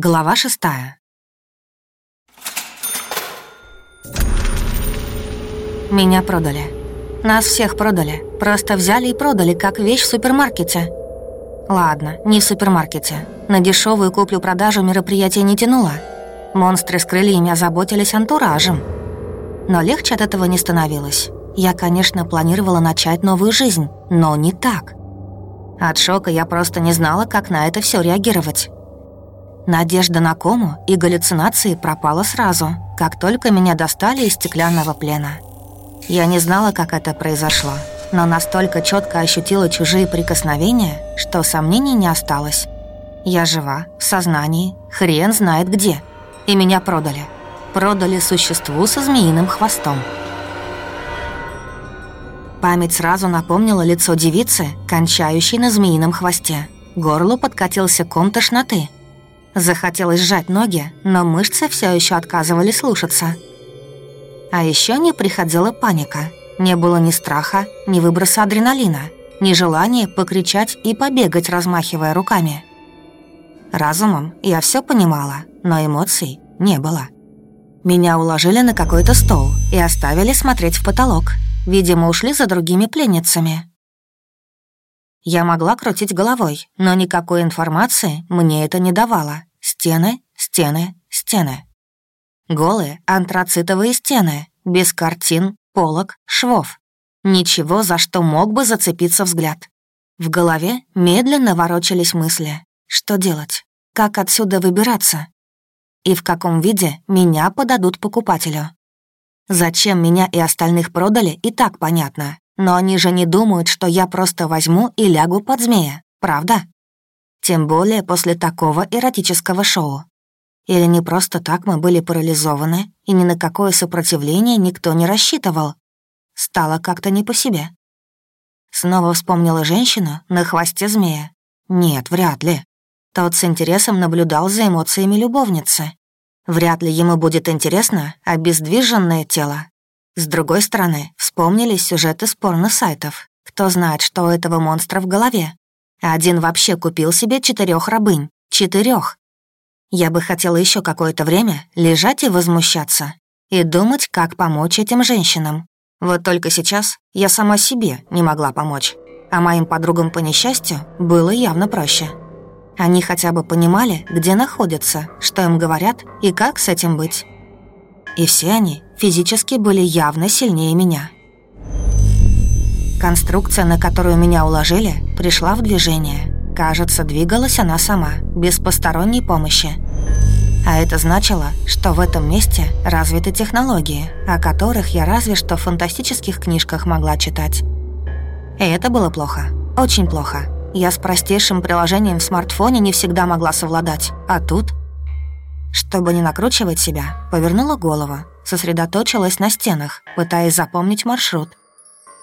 Глава шестая. Меня продали. Нас всех продали. Просто взяли и продали, как вещь в супермаркете. Ладно, не в супермаркете. На дешевую куплю-продажу мероприятие не тянуло. Монстры с крыльями озаботились антуражем. Но легче от этого не становилось. Я, конечно, планировала начать новую жизнь, но не так. От шока я просто не знала, как на это все реагировать. Надежда на кому и галлюцинации пропала сразу, как только меня достали из стеклянного плена. Я не знала, как это произошло, но настолько четко ощутила чужие прикосновения, что сомнений не осталось. Я жива, в сознании, хрен знает где. И меня продали. Продали существу со змеиным хвостом. Память сразу напомнила лицо девицы, кончающей на змеином хвосте. Горлу подкатился ком тошноты. Захотелось сжать ноги, но мышцы все еще отказывали слушаться. А еще не приходила паника. Не было ни страха, ни выброса адреналина, ни желания покричать и побегать, размахивая руками. Разумом я все понимала, но эмоций не было. Меня уложили на какой-то стол и оставили смотреть в потолок. Видимо, ушли за другими пленницами. Я могла крутить головой, но никакой информации мне это не давало. Стены, стены, стены. Голые антрацитовые стены, без картин, полок, швов. Ничего, за что мог бы зацепиться взгляд. В голове медленно ворочались мысли. Что делать? Как отсюда выбираться? И в каком виде меня подадут покупателю? Зачем меня и остальных продали, и так понятно. Но они же не думают, что я просто возьму и лягу под змея, правда? Тем более после такого эротического шоу. Или не просто так мы были парализованы, и ни на какое сопротивление никто не рассчитывал. Стало как-то не по себе. Снова вспомнила женщину на хвосте змея. Нет, вряд ли. Тот с интересом наблюдал за эмоциями любовницы. Вряд ли ему будет интересно обездвиженное тело. С другой стороны, вспомнились сюжеты спорно-сайтов. Кто знает, что у этого монстра в голове. Один вообще купил себе четырех рабынь. Четырех. Я бы хотела еще какое-то время лежать и возмущаться. И думать, как помочь этим женщинам. Вот только сейчас я сама себе не могла помочь. А моим подругам по несчастью было явно проще. Они хотя бы понимали, где находятся, что им говорят и как с этим быть. И все они физически были явно сильнее меня. Конструкция, на которую меня уложили, пришла в движение. Кажется, двигалась она сама, без посторонней помощи. А это значило, что в этом месте развиты технологии, о которых я разве что в фантастических книжках могла читать. И это было плохо. Очень плохо. Я с простейшим приложением в смартфоне не всегда могла совладать. А тут... Чтобы не накручивать себя, повернула голову, сосредоточилась на стенах, пытаясь запомнить маршрут,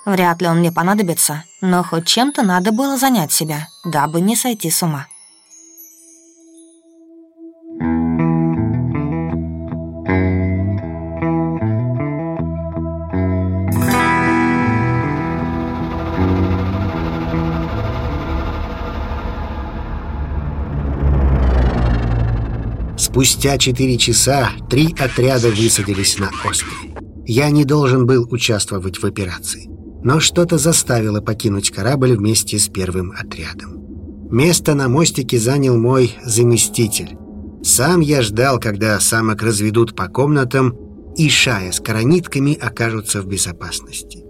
Вряд ли он мне понадобится, но хоть чем-то надо было занять себя, дабы не сойти с ума. Спустя четыре часа три отряда высадились на острове. Я не должен был участвовать в операции но что-то заставило покинуть корабль вместе с первым отрядом. Место на мостике занял мой заместитель. Сам я ждал, когда самок разведут по комнатам, и Шая с коронитками окажутся в безопасности.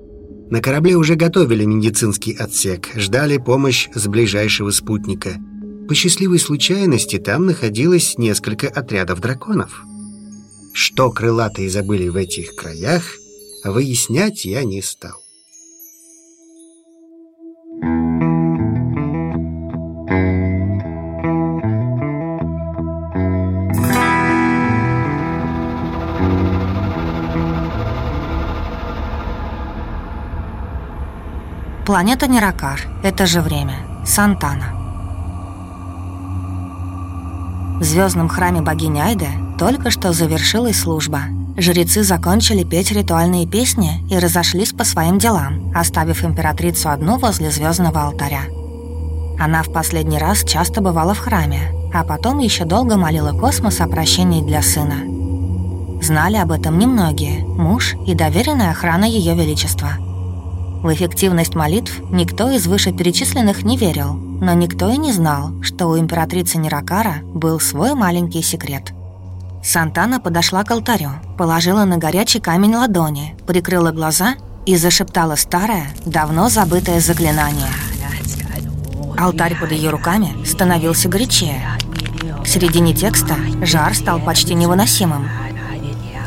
На корабле уже готовили медицинский отсек, ждали помощь с ближайшего спутника. По счастливой случайности там находилось несколько отрядов драконов. Что крылатые забыли в этих краях, выяснять я не стал. Планета Неракар. Это же время. Сантана. В звездном храме богини Айда только что завершилась служба. Жрецы закончили петь ритуальные песни и разошлись по своим делам, оставив императрицу одну возле звездного алтаря. Она в последний раз часто бывала в храме, а потом еще долго молила космос о прощении для сына. Знали об этом немногие, муж и доверенная охрана Ее Величества. В эффективность молитв никто из вышеперечисленных не верил, но никто и не знал, что у императрицы Неракара был свой маленький секрет. Сантана подошла к алтарю, положила на горячий камень ладони, прикрыла глаза и зашептала старое, давно забытое заклинание. Алтарь под ее руками становился горячее. В середине текста жар стал почти невыносимым,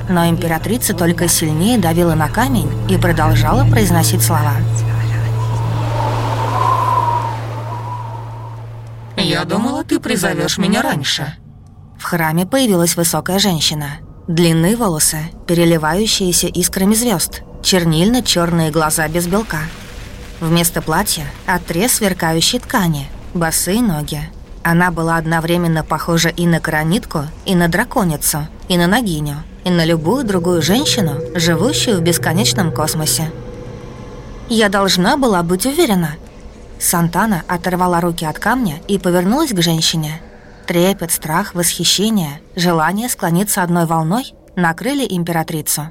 но императрица только сильнее давила на камень и продолжала произносить слова. «Я думала, ты призовешь меня раньше». В храме появилась высокая женщина. Длинные волосы, переливающиеся искрами звезд, чернильно-черные глаза без белка. Вместо платья – отрез сверкающей ткани, босые ноги. Она была одновременно похожа и на коронитку, и на драконицу, и на ногиню – и на любую другую женщину, живущую в бесконечном космосе. Я должна была быть уверена. Сантана оторвала руки от камня и повернулась к женщине. Трепет, страх, восхищение, желание склониться одной волной накрыли императрицу.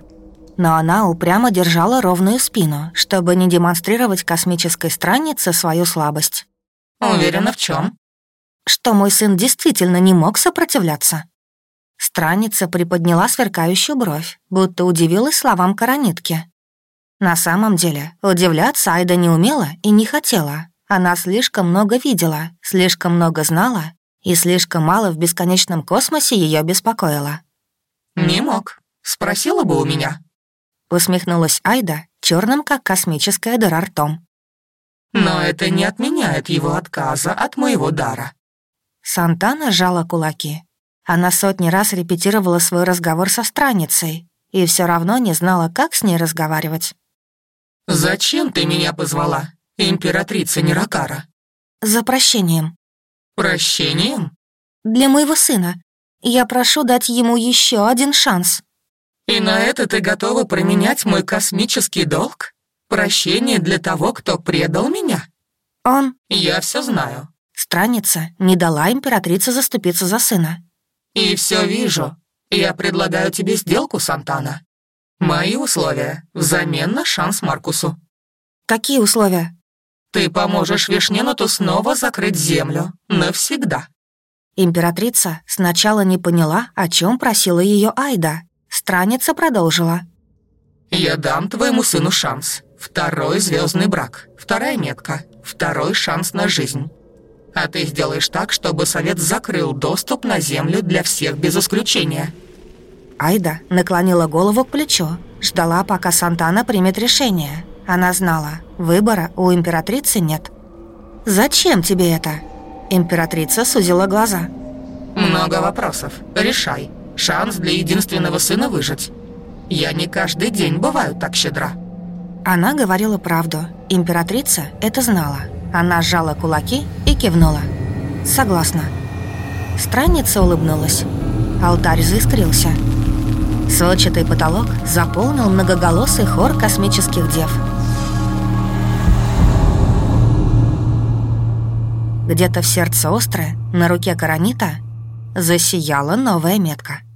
Но она упрямо держала ровную спину, чтобы не демонстрировать космической страннице свою слабость. «Уверена в чем? Что мой сын действительно не мог сопротивляться. Страница приподняла сверкающую бровь, будто удивилась словам коронитки. На самом деле, удивляться Айда не умела и не хотела. Она слишком много видела, слишком много знала, и слишком мало в бесконечном космосе ее беспокоило. «Не мог. Спросила бы у меня». Усмехнулась Айда, черным как космическая дыра ртом. «Но это не отменяет его отказа от моего дара». Сантана сжала кулаки. Она сотни раз репетировала свой разговор со странницей и все равно не знала, как с ней разговаривать. «Зачем ты меня позвала, императрица Неракара?» «За прощением». «Прощением?» «Для моего сына. Я прошу дать ему еще один шанс». «И на это ты готова променять мой космический долг? Прощение для того, кто предал меня?» «Он...» «Я все знаю». Странница не дала императрице заступиться за сына. «И все вижу. Я предлагаю тебе сделку, Сантана. Мои условия взамен на шанс Маркусу». «Какие условия?» «Ты поможешь Вишненуту снова закрыть землю. Навсегда». Императрица сначала не поняла, о чем просила ее Айда. Страница продолжила. «Я дам твоему сыну шанс. Второй звездный брак, вторая метка, второй шанс на жизнь а ты сделаешь так, чтобы Совет закрыл доступ на Землю для всех без исключения». Айда наклонила голову к плечу, ждала, пока Сантана примет решение. Она знала, выбора у императрицы нет. «Зачем тебе это?» Императрица сузила глаза. «Много вопросов. Решай. Шанс для единственного сына выжить. Я не каждый день бываю так щедра». Она говорила правду. Императрица это знала. Она сжала кулаки кивнула. «Согласна». Странница улыбнулась. Алтарь заискрился. Сводчатый потолок заполнил многоголосый хор космических дев. Где-то в сердце острое, на руке Каранита, засияла новая метка —